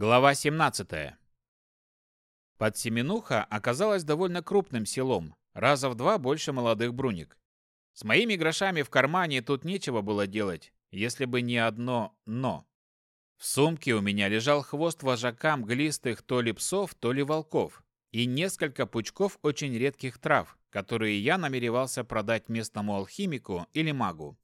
Глава 17. Подсеменуха оказалась довольно крупным селом, раза в два больше молодых бруник. С моими грошами в кармане тут нечего было делать, если бы не одно «но». В сумке у меня лежал хвост вожака мглистых то ли псов, то ли волков, и несколько пучков очень редких трав, которые я намеревался продать местному алхимику или магу.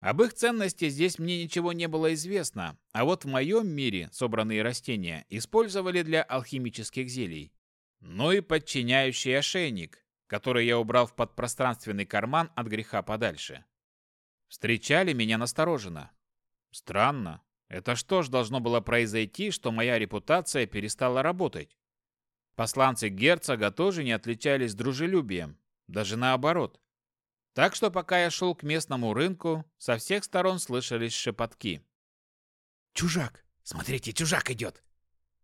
Об их ценности здесь мне ничего не было известно, а вот в моем мире собранные растения использовали для алхимических зелий. Ну и подчиняющий ошейник, который я убрал в подпространственный карман от греха подальше. Встречали меня настороженно. Странно. Это что ж должно было произойти, что моя репутация перестала работать? Посланцы герцога тоже не отличались дружелюбием, даже наоборот. Так что пока я шел к местному рынку, со всех сторон слышались шепотки. «Чужак! Смотрите, чужак идет!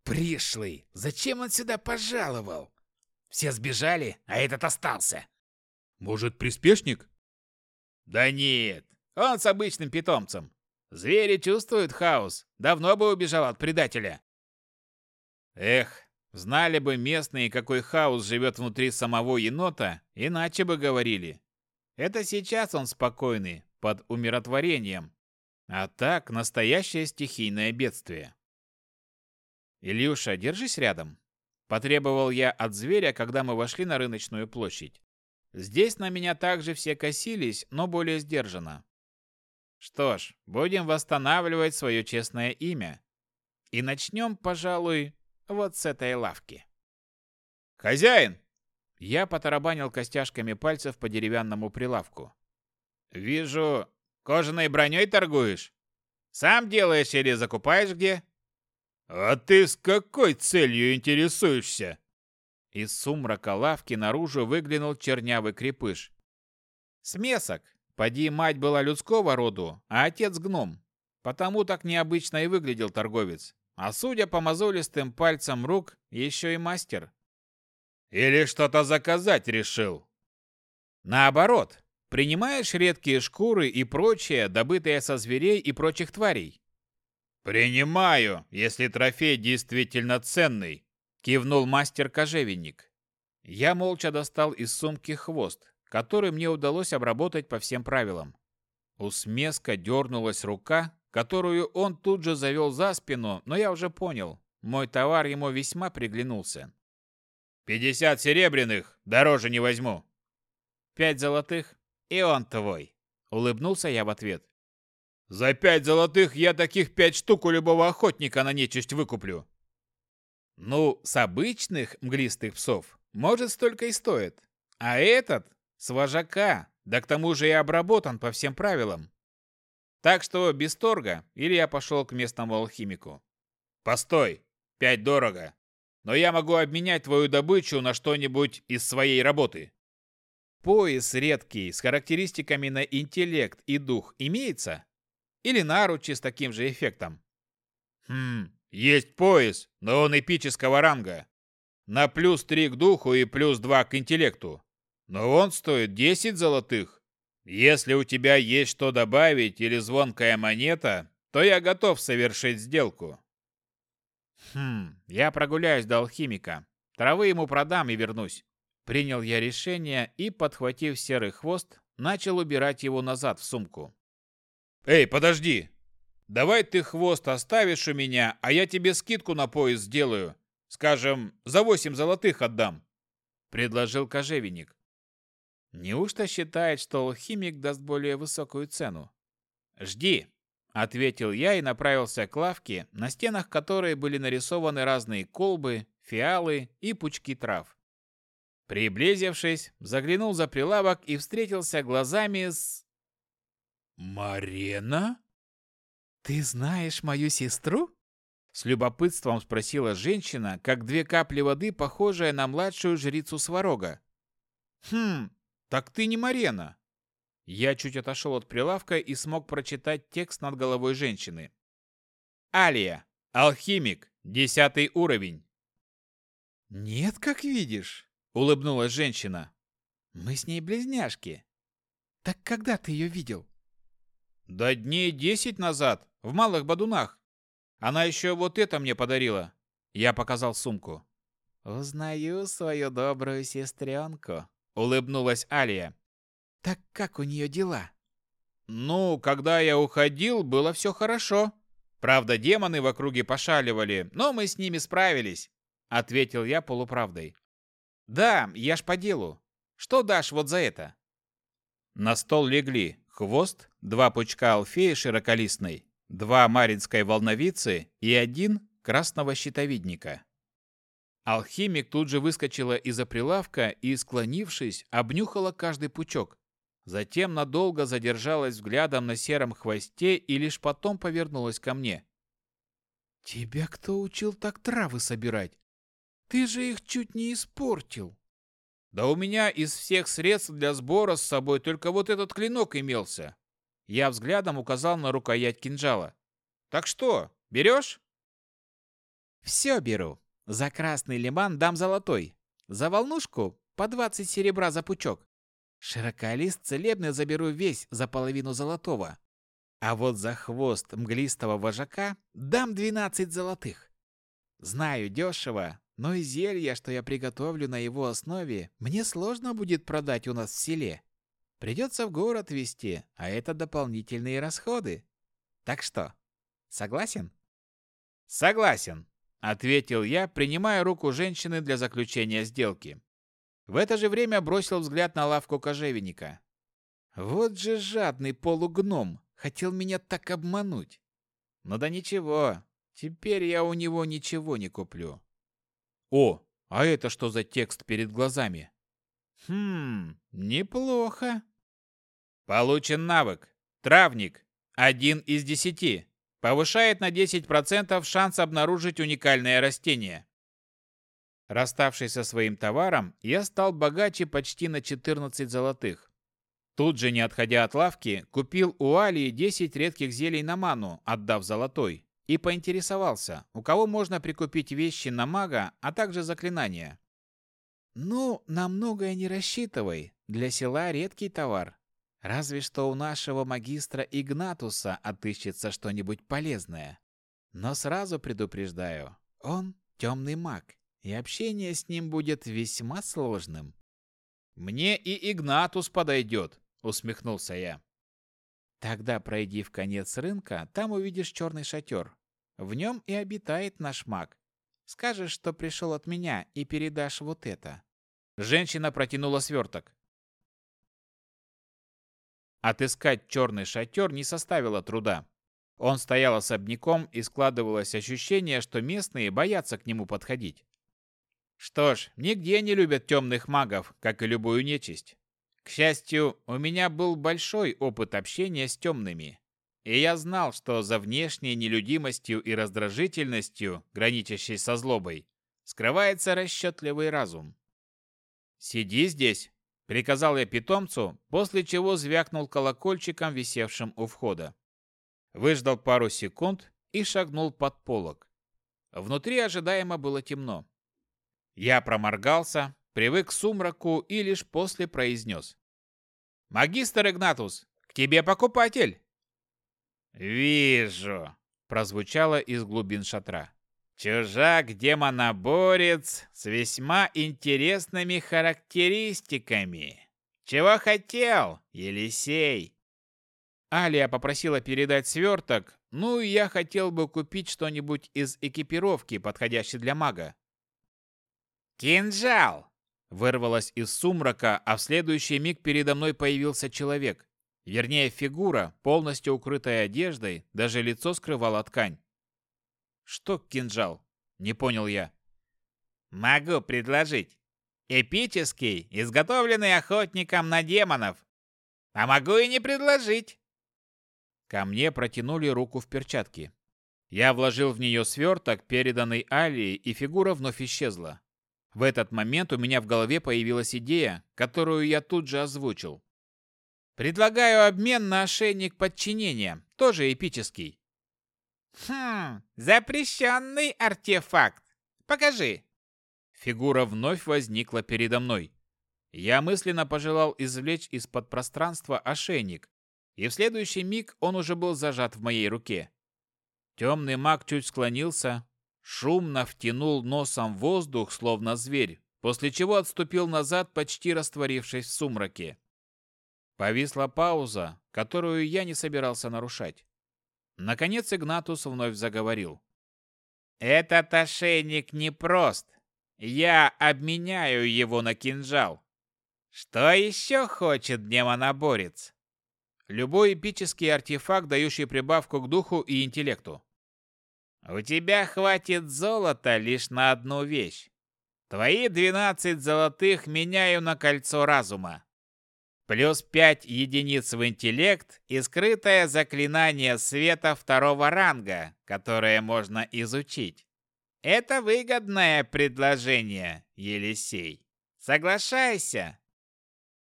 Пришлый! Зачем он сюда пожаловал? Все сбежали, а этот остался!» «Может, приспешник?» «Да нет, он с обычным питомцем. Звери чувствуют хаос, давно бы убежал от предателя». Эх, знали бы местные, какой хаос живет внутри самого енота, иначе бы говорили. Это сейчас он спокойный, под умиротворением. А так, настоящее стихийное бедствие. «Илюша, держись рядом», – потребовал я от зверя, когда мы вошли на рыночную площадь. Здесь на меня также все косились, но более сдержанно. Что ж, будем восстанавливать свое честное имя. И начнем, пожалуй, вот с этой лавки. «Хозяин, я потарабанил костяшками пальцев по деревянному прилавку. «Вижу, кожаной броней торгуешь? Сам делаешь или закупаешь где?» «А ты с какой целью интересуешься?» Из сумрака лавки наружу выглянул чернявый крепыш. «Смесок. Поди, мать была людского роду, а отец гном. Потому так необычно и выглядел торговец. А судя по мозолистым пальцам рук, еще и мастер. Или что-то заказать решил? Наоборот, принимаешь редкие шкуры и прочее, добытое со зверей и прочих тварей? Принимаю, если трофей действительно ценный, кивнул мастер-кожевенник. Я молча достал из сумки хвост, который мне удалось обработать по всем правилам. У смеска дернулась рука, которую он тут же завел за спину, но я уже понял, мой товар ему весьма приглянулся. «Пятьдесят серебряных, дороже не возьму». «Пять золотых, и он твой», — улыбнулся я в ответ. «За пять золотых я таких пять штук у любого охотника на нечисть выкуплю». «Ну, с обычных мглистых псов, может, столько и стоит. А этот с вожака, да к тому же и обработан по всем правилам. Так что без торга, или я пошел к местному алхимику. Постой, пять дорого но я могу обменять твою добычу на что-нибудь из своей работы. Пояс редкий, с характеристиками на интеллект и дух имеется? Или наручи с таким же эффектом? Хм, есть пояс, но он эпического ранга. На плюс 3 к духу и плюс 2 к интеллекту. Но он стоит 10 золотых. Если у тебя есть что добавить или звонкая монета, то я готов совершить сделку. Хм, я прогуляюсь до алхимика. Травы ему продам и вернусь. Принял я решение и, подхватив серый хвост, начал убирать его назад в сумку. Эй, подожди! Давай ты хвост оставишь у меня, а я тебе скидку на пояс сделаю. Скажем, за восемь золотых отдам. Предложил кожевенник. Неужто считает, что алхимик даст более высокую цену? Жди, Ответил я и направился к лавке, на стенах которой были нарисованы разные колбы, фиалы и пучки трав. Приблизившись, заглянул за прилавок и встретился глазами с... «Марена? Ты знаешь мою сестру?» С любопытством спросила женщина, как две капли воды, похожая на младшую жрицу Сварога. «Хм, так ты не Марена. Я чуть отошел от прилавка и смог прочитать текст над головой женщины. Алия, алхимик, десятый уровень. Нет, как видишь, улыбнулась женщина. Мы с ней близняшки. Так когда ты ее видел? Да дней десять назад, в Малых Бадунах. Она еще вот это мне подарила. Я показал сумку. «Узнаю свою добрую сестренку», — улыбнулась Алия. «Так как у нее дела?» «Ну, когда я уходил, было все хорошо. Правда, демоны в округе пошаливали, но мы с ними справились», — ответил я полуправдой. «Да, я ж по делу. Что дашь вот за это?» На стол легли хвост, два пучка алфеи широколистной, два маринской волновицы и один красного щитовидника. Алхимик тут же выскочила из-за прилавка и, склонившись, обнюхала каждый пучок. Затем надолго задержалась взглядом на сером хвосте и лишь потом повернулась ко мне. «Тебя кто учил так травы собирать? Ты же их чуть не испортил!» Да у меня из всех средств для сбора с собой только вот этот клинок имелся. Я взглядом указал на рукоять кинжала. Так что, берешь? Все беру. За красный лиман дам золотой. За волнушку по 20 серебра за пучок. Широколист целебный заберу весь за половину золотого. А вот за хвост мглистого вожака дам 12 золотых. Знаю дешево, но и зелье, что я приготовлю на его основе, мне сложно будет продать у нас в селе. Придется в город везти, а это дополнительные расходы. Так что, согласен? Согласен, ответил я, принимая руку женщины для заключения сделки. В это же время бросил взгляд на лавку кожевенника. Вот же жадный полугном, хотел меня так обмануть. Ну да ничего, теперь я у него ничего не куплю. О, а это что за текст перед глазами? Хм, неплохо. Получен навык. Травник. Один из десяти. Повышает на 10% шанс обнаружить уникальное растение. Расставшись со своим товаром, я стал богаче почти на 14 золотых. Тут же, не отходя от лавки, купил у Алии 10 редких зелий на ману, отдав золотой и поинтересовался, у кого можно прикупить вещи на мага, а также заклинания. «Ну, на многое не рассчитывай. Для села редкий товар. Разве что у нашего магистра Игнатуса отыщется что-нибудь полезное. Но сразу предупреждаю, он темный маг, и общение с ним будет весьма сложным». «Мне и Игнатус подойдет», — усмехнулся я. Тогда пройди в конец рынка, там увидишь черный шатер. В нем и обитает наш маг. Скажешь, что пришел от меня, и передашь вот это». Женщина протянула сверток. Отыскать черный шатер не составило труда. Он стоял особняком, и складывалось ощущение, что местные боятся к нему подходить. Что ж, нигде не любят темных магов, как и любую нечисть. К счастью, у меня был большой опыт общения с темными, и я знал, что за внешней нелюдимостью и раздражительностью, граничащей со злобой, скрывается расчетливый разум. «Сиди здесь», — приказал я питомцу, после чего звякнул колокольчиком, висевшим у входа. Выждал пару секунд и шагнул под полог. Внутри ожидаемо было темно. Я проморгался, привык к сумраку и лишь после произнес. «Магистр Игнатус, к тебе покупатель!» «Вижу!» – прозвучало из глубин шатра. «Чужак-демоноборец с весьма интересными характеристиками. Чего хотел, Елисей?» Алия попросила передать сверток, ну и я хотел бы купить что-нибудь из экипировки, подходящей для мага. «Кинжал!» Вырвалось из сумрака, а в следующий миг передо мной появился человек. Вернее, фигура, полностью укрытая одеждой, даже лицо скрывала ткань. «Что кинжал?» – не понял я. «Могу предложить. Эпический, изготовленный охотником на демонов. А могу и не предложить». Ко мне протянули руку в перчатке. Я вложил в нее сверток, переданный Алии, и фигура вновь исчезла. В этот момент у меня в голове появилась идея, которую я тут же озвучил. Предлагаю обмен на ошейник подчинения, тоже эпический. Хм, запрещенный артефакт. Покажи. Фигура вновь возникла передо мной. Я мысленно пожелал извлечь из-под пространства ошейник, и в следующий миг он уже был зажат в моей руке. Темный маг чуть склонился, шумно втянул носом воздух, словно зверь, после чего отступил назад, почти растворившись в сумраке. Повисла пауза, которую я не собирался нарушать. Наконец Игнатус вновь заговорил. «Этот ошейник непрост. Я обменяю его на кинжал. Что еще хочет демоноборец?» Любой эпический артефакт, дающий прибавку к духу и интеллекту. У тебя хватит золота лишь на одну вещь. Твои двенадцать золотых меняю на кольцо разума. Плюс пять единиц в интеллект и скрытое заклинание света второго ранга, которое можно изучить. Это выгодное предложение, Елисей. Соглашайся.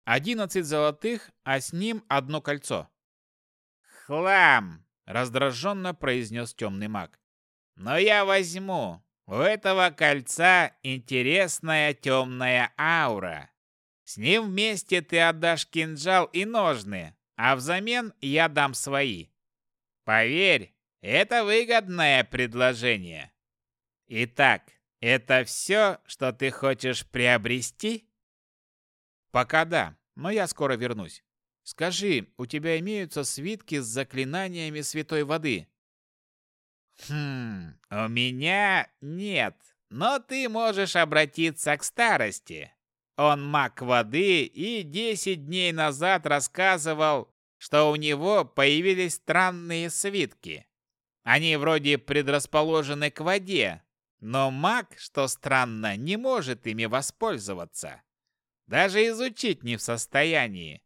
Одиннадцать золотых, а с ним одно кольцо. Хлам, раздраженно произнес темный маг. Но я возьму. У этого кольца интересная темная аура. С ним вместе ты отдашь кинжал и ножны, а взамен я дам свои. Поверь, это выгодное предложение. Итак, это все, что ты хочешь приобрести? Пока да, но я скоро вернусь. Скажи, у тебя имеются свитки с заклинаниями святой воды? Хм, у меня нет, но ты можешь обратиться к старости. Он маг воды и 10 дней назад рассказывал, что у него появились странные свитки. Они вроде предрасположены к воде, но маг, что странно, не может ими воспользоваться. Даже изучить не в состоянии.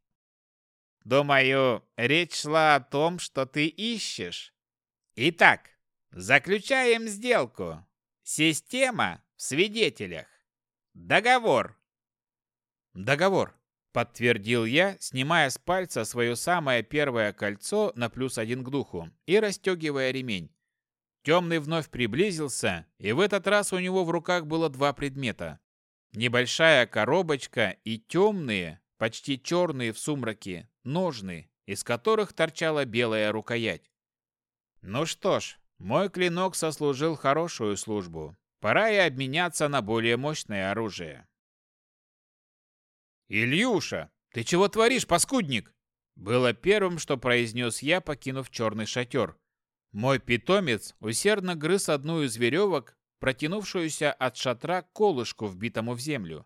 Думаю, речь шла о том, что ты ищешь. Итак, Заключаем сделку. Система в свидетелях. Договор. Договор, подтвердил я, снимая с пальца свое самое первое кольцо на плюс один к духу и расстегивая ремень. Темный вновь приблизился, и в этот раз у него в руках было два предмета. Небольшая коробочка и темные, почти черные в сумраке, ножны, из которых торчала белая рукоять. Ну что ж, мой клинок сослужил хорошую службу. Пора и обменяться на более мощное оружие. «Ильюша, ты чего творишь, паскудник?» Было первым, что произнес я, покинув черный шатер. Мой питомец усердно грыз одну из веревок, протянувшуюся от шатра колышку, вбитому в землю.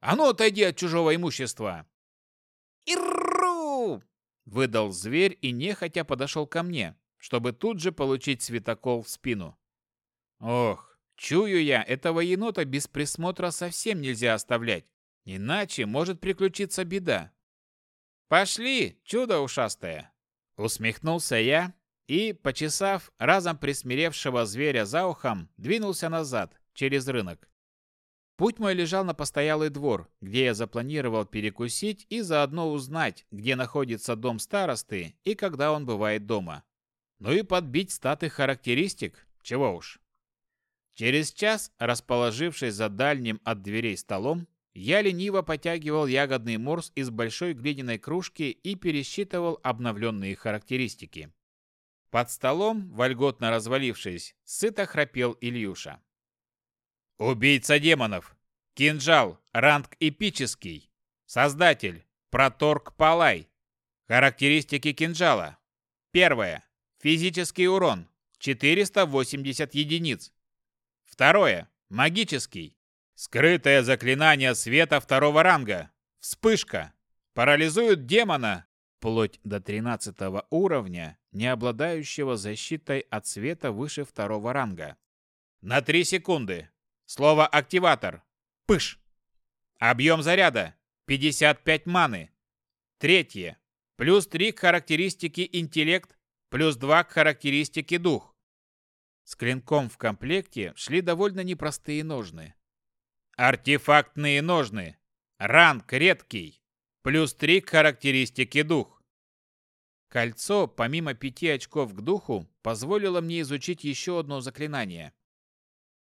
«А ну, отойди от чужого имущества!» «Ирру!» — выдал зверь и нехотя подошел ко мне, чтобы тут же получить светокол в спину. Ох, чую я, этого енота без присмотра совсем нельзя оставлять, иначе может приключиться беда. «Пошли, чудо ушастое!» Усмехнулся я и, почесав разом присмиревшего зверя за ухом, двинулся назад, через рынок. Путь мой лежал на постоялый двор, где я запланировал перекусить и заодно узнать, где находится дом старосты и когда он бывает дома ну и подбить статы характеристик, чего уж. Через час, расположившись за дальним от дверей столом, я лениво потягивал ягодный морс из большой глиняной кружки и пересчитывал обновленные характеристики. Под столом, вольготно развалившись, сыто храпел Ильюша. «Убийца демонов! Кинжал! Ранг эпический! Создатель! Проторг Палай! Характеристики кинжала! Первое. Физический урон 480 единиц. Второе. Магический. Скрытое заклинание света второго ранга. Вспышка. Парализует демона вплоть до 13 уровня, не обладающего защитой от света выше второго ранга. На 3 секунды. Слово «активатор». Пыш. Объем заряда. 55 маны. Третье. Плюс 3 к характеристике интеллект плюс 2 к характеристике дух. С клинком в комплекте шли довольно непростые ножны. Артефактные ножны. Ранг редкий. Плюс 3 к характеристике дух. Кольцо, помимо пяти очков к духу, позволило мне изучить еще одно заклинание.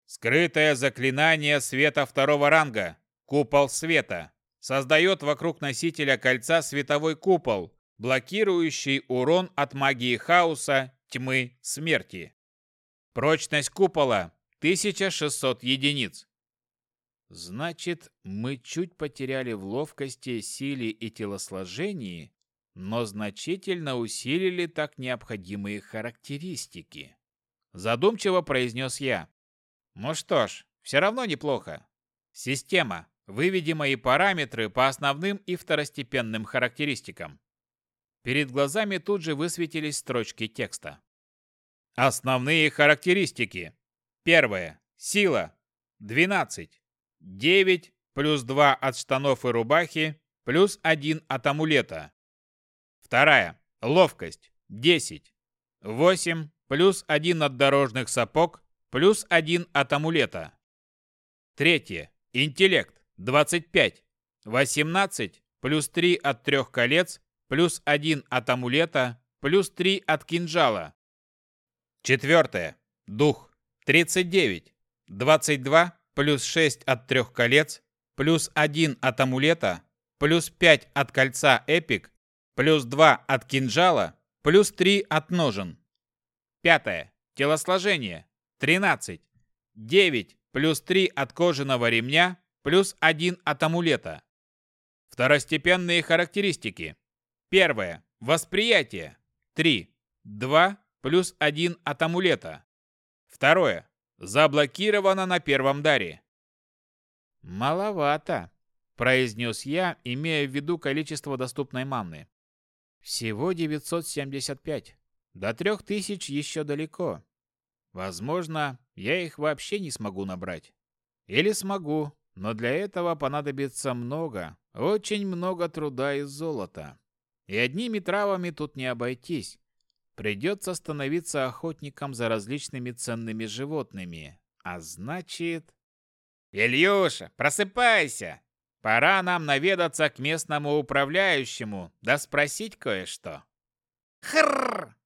Скрытое заклинание света второго ранга. Купол света. Создает вокруг носителя кольца световой купол, блокирующий урон от магии хаоса, тьмы, смерти. Прочность купола 1600 единиц. Значит, мы чуть потеряли в ловкости, силе и телосложении, но значительно усилили так необходимые характеристики. Задумчиво произнес я. Ну что ж, все равно неплохо. Система, выведи мои параметры по основным и второстепенным характеристикам. Перед глазами тут же высветились строчки текста. Основные характеристики. Первое. Сила. 12. 9 плюс 2 от штанов и рубахи, плюс 1 от амулета. Вторая. Ловкость. 10. 8 плюс 1 от дорожных сапог, плюс 1 от амулета. Третье. Интеллект. 25. 18 плюс 3 от трех колец, плюс 1 от амулета, плюс 3 от кинжала. Четвертое. Дух. 39. 22 плюс 6 от трех колец, плюс 1 от амулета, плюс 5 от кольца эпик, плюс 2 от кинжала, плюс 3 от ножен. Пятое. Телосложение. 13. 9 плюс 3 от кожаного ремня, плюс 1 от амулета. Второстепенные характеристики. Первое. Восприятие. 3. 2 плюс 1 от амулета. Второе. Заблокировано на первом даре. Маловато, произнес я, имея в виду количество доступной манны. Всего 975. До 3000 еще далеко. Возможно, я их вообще не смогу набрать. Или смогу, но для этого понадобится много, очень много труда и золота. И одними травами тут не обойтись. Придется становиться охотником за различными ценными животными. А значит... «Ильюша, просыпайся! Пора нам наведаться к местному управляющему, да спросить кое-что». «Хрррр!»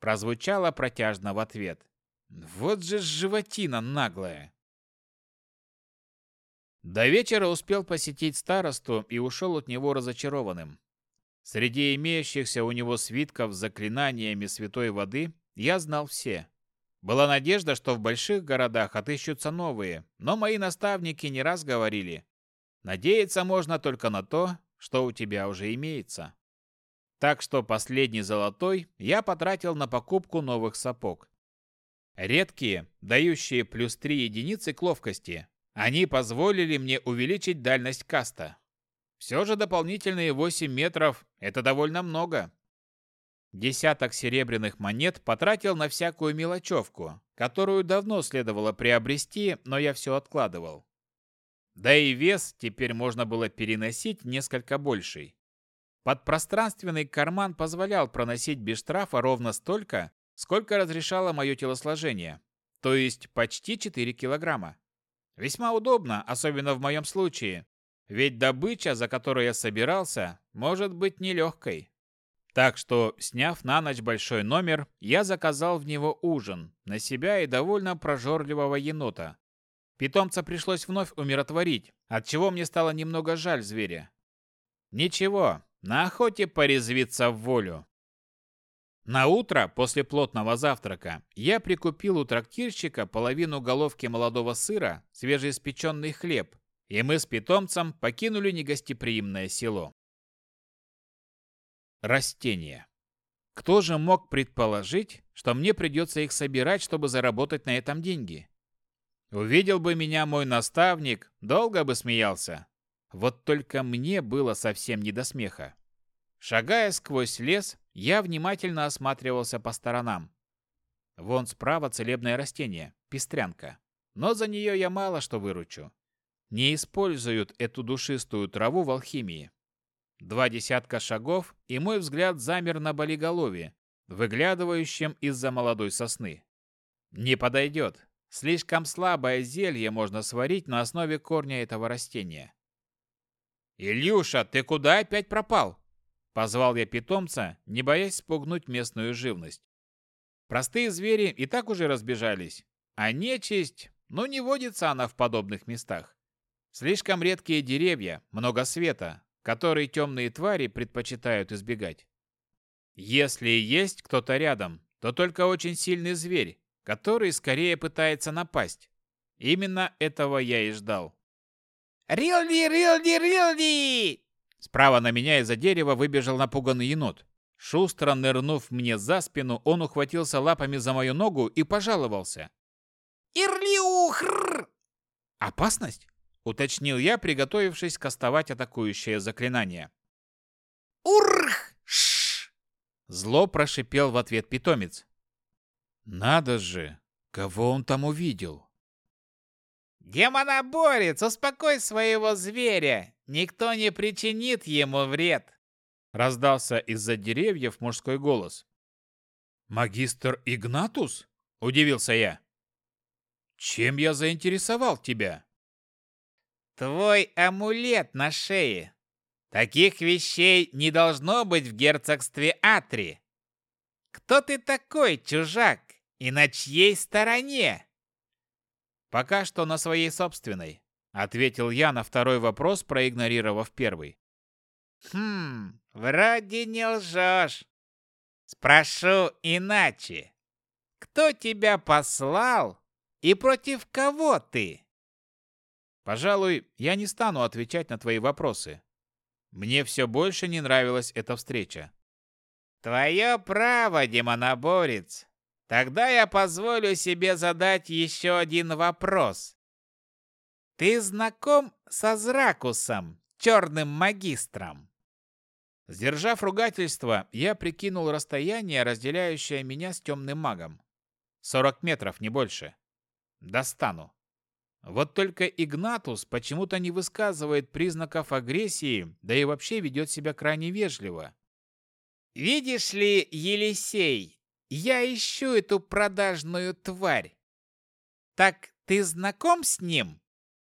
прозвучало протяжно в ответ. Вот же животина наглая. До вечера успел посетить старосту и ушел от него разочарованным. Среди имеющихся у него свитков с заклинаниями святой воды я знал все. Была надежда, что в больших городах отыщутся новые, но мои наставники не раз говорили, надеяться можно только на то, что у тебя уже имеется. Так что последний золотой я потратил на покупку новых сапог. Редкие, дающие плюс 3 единицы к ловкости, они позволили мне увеличить дальность каста. Все же дополнительные 8 метров – это довольно много. Десяток серебряных монет потратил на всякую мелочевку, которую давно следовало приобрести, но я все откладывал. Да и вес теперь можно было переносить несколько больший. Подпространственный карман позволял проносить без штрафа ровно столько, сколько разрешало мое телосложение, то есть почти 4 килограмма. Весьма удобно, особенно в моем случае, ведь добыча, за которой я собирался, может быть нелегкой. Так что, сняв на ночь большой номер, я заказал в него ужин на себя и довольно прожорливого енота. Питомца пришлось вновь умиротворить, от чего мне стало немного жаль зверя. Ничего, на охоте порезвиться в волю. На утро после плотного завтрака я прикупил у трактирщика половину головки молодого сыра, свежеиспеченный хлеб, и мы с питомцем покинули негостеприимное село. Растения. Кто же мог предположить, что мне придется их собирать, чтобы заработать на этом деньги? Увидел бы меня мой наставник, долго бы смеялся. Вот только мне было совсем не до смеха. Шагая сквозь лес, я внимательно осматривался по сторонам. Вон справа целебное растение, пестрянка. Но за нее я мало что выручу не используют эту душистую траву в алхимии. Два десятка шагов, и мой взгляд замер на болиголове, выглядывающем из-за молодой сосны. Не подойдет. Слишком слабое зелье можно сварить на основе корня этого растения. «Ильюша, ты куда опять пропал?» Позвал я питомца, не боясь спугнуть местную живность. Простые звери и так уже разбежались, а нечисть, ну не водится она в подобных местах. Слишком редкие деревья, много света, который темные твари предпочитают избегать. Если есть кто-то рядом, то только очень сильный зверь, который скорее пытается напасть. Именно этого я и ждал. «Рилди, Рилди, Рилди!» Справа на меня из-за дерева выбежал напуганный енот. Шустро нырнув мне за спину, он ухватился лапами за мою ногу и пожаловался. «Ирлиухр!» «Опасность?» — уточнил я, приготовившись кастовать атакующее заклинание. «Урх! Ш!» Зло прошипел в ответ питомец. «Надо же! Кого он там увидел?» «Демоноборец, успокой своего зверя! Никто не причинит ему вред!» Раздался из-за деревьев мужской голос. «Магистр Игнатус?» – удивился я. «Чем я заинтересовал тебя?» «Твой амулет на шее. Таких вещей не должно быть в герцогстве Атри. Кто ты такой, чужак, и на чьей стороне?» «Пока что на своей собственной», — ответил я на второй вопрос, проигнорировав первый. «Хм, вроде не лжешь. Спрошу иначе. Кто тебя послал и против кого ты?» «Пожалуй, я не стану отвечать на твои вопросы. Мне все больше не нравилась эта встреча». «Твое право, демоноборец. Тогда я позволю себе задать еще один вопрос. Ты знаком со Зракусом, черным магистром?» Сдержав ругательство, я прикинул расстояние, разделяющее меня с темным магом. 40 метров, не больше. Достану. Вот только Игнатус почему-то не высказывает признаков агрессии, да и вообще ведет себя крайне вежливо. «Видишь ли, Елисей, я ищу эту продажную тварь. Так ты знаком с ним?